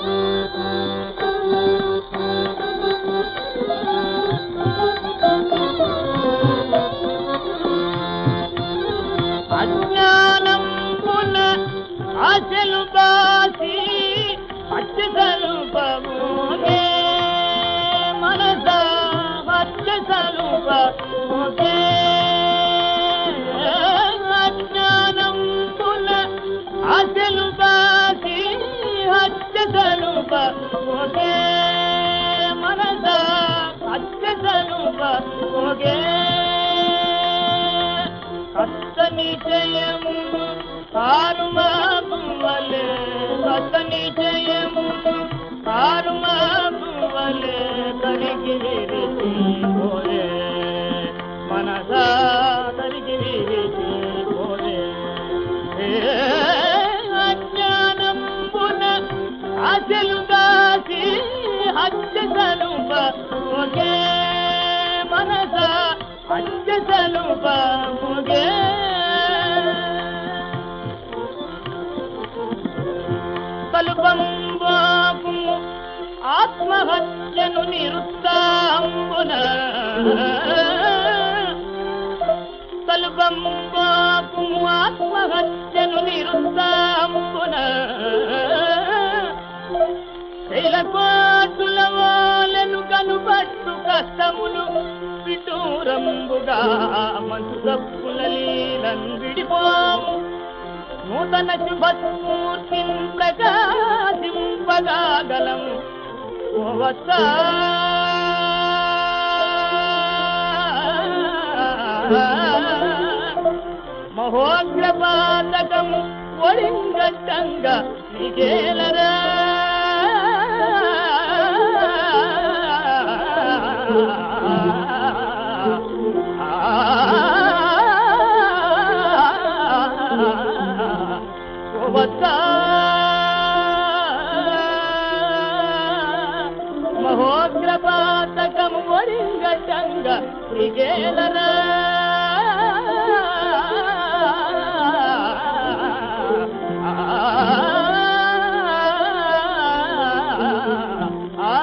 go. పోగే అత్తని జయము కారుమా పువ్వలే అత్తని జయము కారుమా పువ్వలే తరికి విరిచి పోలే మనసా తరికి విరిచి పోలే అజ్ఞానం పున అసలు దాసి హత్య కనుమ పోగే సలుప ఒకే కలుపంబాపు ఆత్మహత్యను నిరుత్సాహంబున కలుపంబాపు ఆత్మహత్యను నిరుత్సాహంబున శైలకోటుల విటూరంబుగా మంచు లీలం విడిపోము. నూతన శుభస్ఫూర్తి ప్రకాశింపగాగలం ఓవత్సా మహోగ్రపాతకము ఒడింగట్టంగా నిజేలరా మహోగ్రపాతకము ఒడింగట్టంగా నిజేలరా ఆ